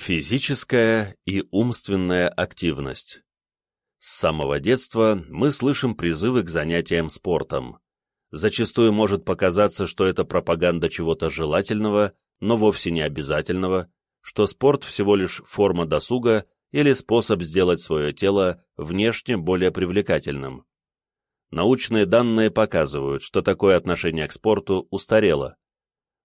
Физическая и умственная активность. С самого детства мы слышим призывы к занятиям спортом. Зачастую может показаться, что это пропаганда чего-то желательного, но вовсе не обязательного, что спорт всего лишь форма досуга или способ сделать свое тело внешне более привлекательным. Научные данные показывают, что такое отношение к спорту устарело.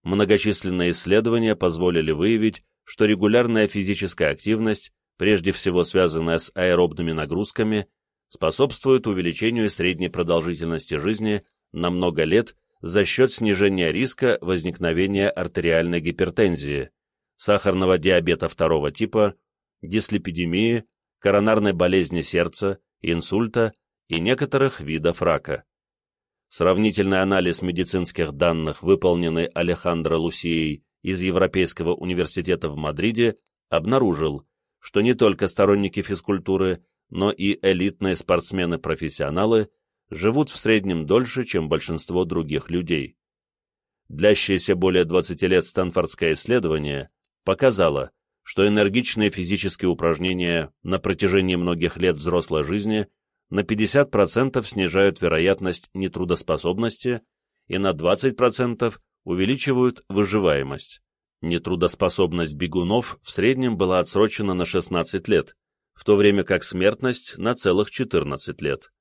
Многочисленные исследования позволили выявить, что регулярная физическая активность, прежде всего связанная с аэробными нагрузками, способствует увеличению средней продолжительности жизни на много лет за счет снижения риска возникновения артериальной гипертензии, сахарного диабета второго типа, дислепидемии, коронарной болезни сердца, инсульта и некоторых видов рака. Сравнительный анализ медицинских данных, выполненный Алехандро Лусией из Европейского университета в Мадриде обнаружил, что не только сторонники физкультуры, но и элитные спортсмены-профессионалы живут в среднем дольше, чем большинство других людей. Длящееся более 20 лет Стэнфордское исследование показало, что энергичные физические упражнения на протяжении многих лет взрослой жизни на 50% снижают вероятность нетрудоспособности и на 20% увеличивают выживаемость. Нетрудоспособность бегунов в среднем была отсрочена на 16 лет, в то время как смертность на целых 14 лет.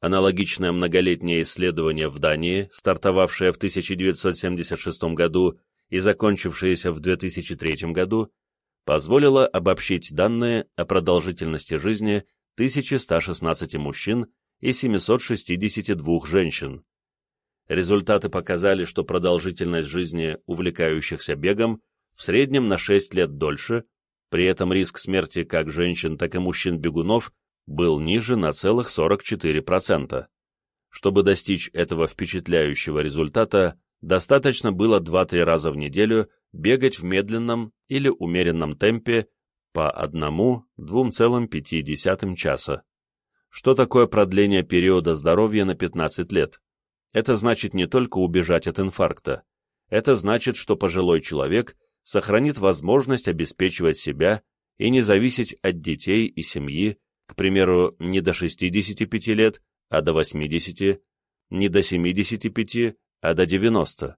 Аналогичное многолетнее исследование в Дании, стартовавшее в 1976 году и закончившееся в 2003 году, позволило обобщить данные о продолжительности жизни 1116 мужчин и 762 женщин. Результаты показали, что продолжительность жизни увлекающихся бегом в среднем на 6 лет дольше, при этом риск смерти как женщин, так и мужчин-бегунов был ниже на целых 44%. Чтобы достичь этого впечатляющего результата, достаточно было 2-3 раза в неделю бегать в медленном или умеренном темпе по 1-2,5 часа. Что такое продление периода здоровья на 15 лет? Это значит не только убежать от инфаркта. Это значит, что пожилой человек сохранит возможность обеспечивать себя и не зависеть от детей и семьи, к примеру, не до 65 лет, а до 80, не до 75, а до 90.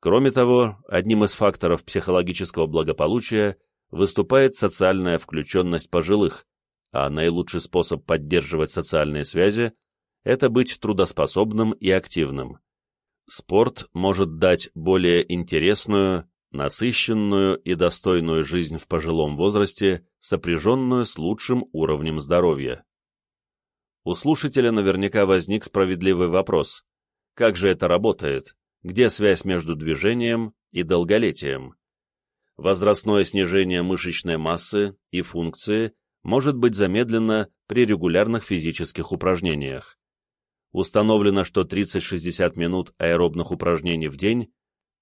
Кроме того, одним из факторов психологического благополучия выступает социальная включенность пожилых, а наилучший способ поддерживать социальные связи это быть трудоспособным и активным. Спорт может дать более интересную, насыщенную и достойную жизнь в пожилом возрасте, сопряженную с лучшим уровнем здоровья. У слушателя наверняка возник справедливый вопрос. Как же это работает? Где связь между движением и долголетием? Возрастное снижение мышечной массы и функции может быть замедлено при регулярных физических упражнениях установлено, что 30-60 минут аэробных упражнений в день,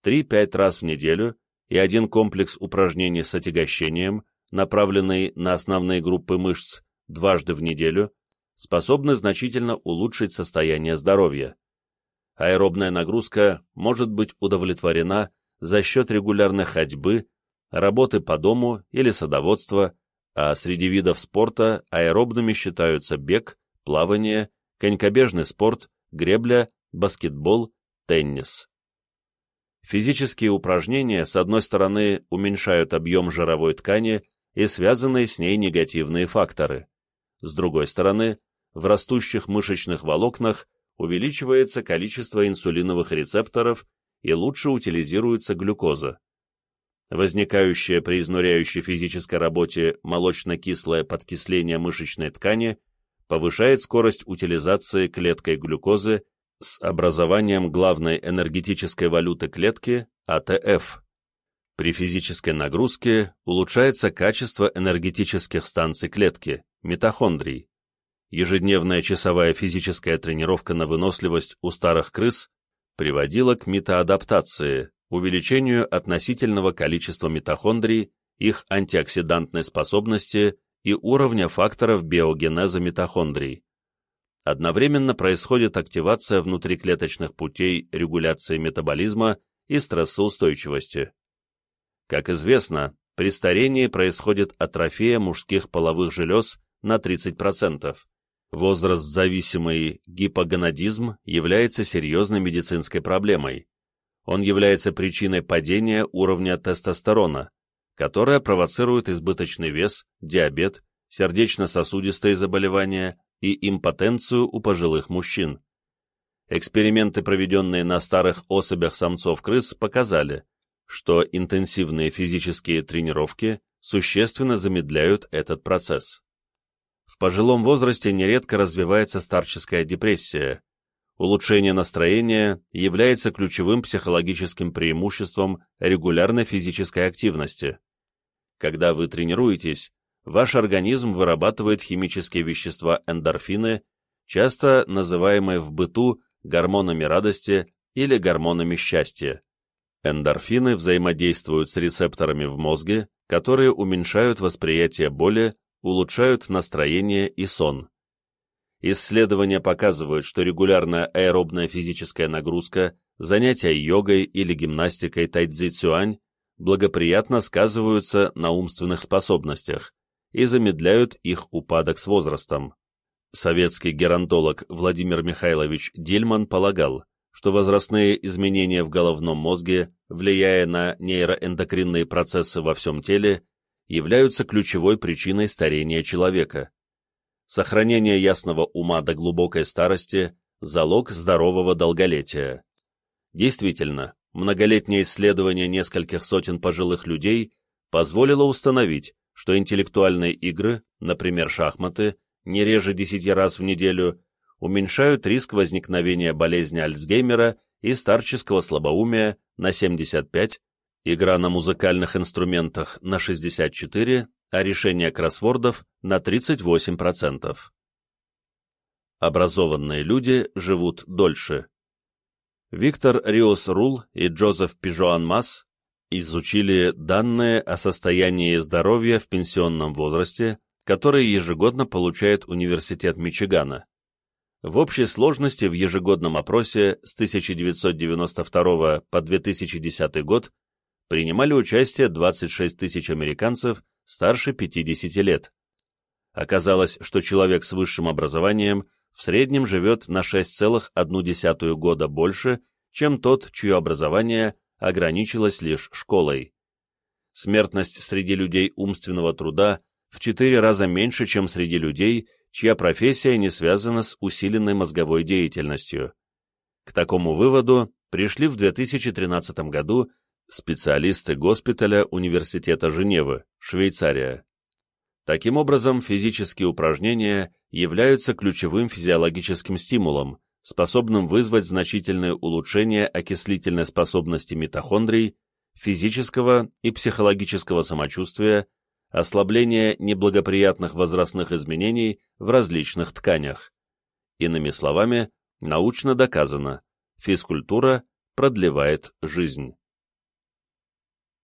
3-5 раз в неделю и один комплекс упражнений с отягощением, направленный на основные группы мышц дважды в неделю, способны значительно улучшить состояние здоровья. Аэробная нагрузка может быть удовлетворена за счет регулярной ходьбы, работы по дому или садоводства, а среди видов спорта аэробными считаются бег, плавание конькобежный спорт, гребля, баскетбол, теннис. Физические упражнения, с одной стороны, уменьшают объем жировой ткани и связанные с ней негативные факторы. С другой стороны, в растущих мышечных волокнах увеличивается количество инсулиновых рецепторов и лучше утилизируется глюкоза. Возникающее при изнуряющей физической работе молочно-кислое подкисление мышечной ткани повышает скорость утилизации клеткой глюкозы с образованием главной энергетической валюты клетки АТФ. При физической нагрузке улучшается качество энергетических станций клетки, митохондрий. Ежедневная часовая физическая тренировка на выносливость у старых крыс приводила к митоадаптации, увеличению относительного количества митохондрий, их антиоксидантной способности и уровня факторов биогенеза митохондрий. Одновременно происходит активация внутриклеточных путей регуляции метаболизма и стрессоустойчивости. Как известно, при старении происходит атрофия мужских половых желез на 30%. Возраст-зависимый гипогонадизм является серьезной медицинской проблемой. Он является причиной падения уровня тестостерона, которая провоцирует избыточный вес, диабет, сердечно-сосудистые заболевания и импотенцию у пожилых мужчин. Эксперименты, проведенные на старых особях самцов-крыс, показали, что интенсивные физические тренировки существенно замедляют этот процесс. В пожилом возрасте нередко развивается старческая депрессия. Улучшение настроения является ключевым психологическим преимуществом регулярной физической активности. Когда вы тренируетесь, ваш организм вырабатывает химические вещества эндорфины, часто называемые в быту гормонами радости или гормонами счастья. Эндорфины взаимодействуют с рецепторами в мозге, которые уменьшают восприятие боли, улучшают настроение и сон. Исследования показывают, что регулярная аэробная физическая нагрузка, занятия йогой или гимнастикой тайцзи-цюань благоприятно сказываются на умственных способностях и замедляют их упадок с возрастом. Советский геронтолог Владимир Михайлович Дильман полагал, что возрастные изменения в головном мозге, влияя на нейроэндокринные процессы во всем теле, являются ключевой причиной старения человека. Сохранение ясного ума до глубокой старости – залог здорового долголетия. Действительно, многолетнее исследование нескольких сотен пожилых людей позволило установить, что интеллектуальные игры, например, шахматы, не реже 10 раз в неделю, уменьшают риск возникновения болезни Альцгеймера и старческого слабоумия на 75, игра на музыкальных инструментах на 64, а решение кроссвордов на 38%. Образованные люди живут дольше. Виктор Риос Рул и Джозеф Пижоан Масс изучили данные о состоянии здоровья в пенсионном возрасте которые ежегодно получает Университет Мичигана. В общей сложности в ежегодном опросе с 1992 по 2010 год принимали участие 26 тысяч американцев старше 50 лет. Оказалось, что человек с высшим образованием в среднем живет на 6,1 года больше, чем тот, чье образование ограничилось лишь школой. Смертность среди людей умственного труда в четыре раза меньше, чем среди людей, чья профессия не связана с усиленной мозговой деятельностью. К такому выводу пришли в 2013 году специалисты госпиталя Университета Женевы, Швейцария. Таким образом, физические упражнения являются ключевым физиологическим стимулом, способным вызвать значительное улучшение окислительной способности митохондрий, физического и психологического самочувствия, ослабление неблагоприятных возрастных изменений в различных тканях. Иными словами, научно доказано, физкультура продлевает жизнь.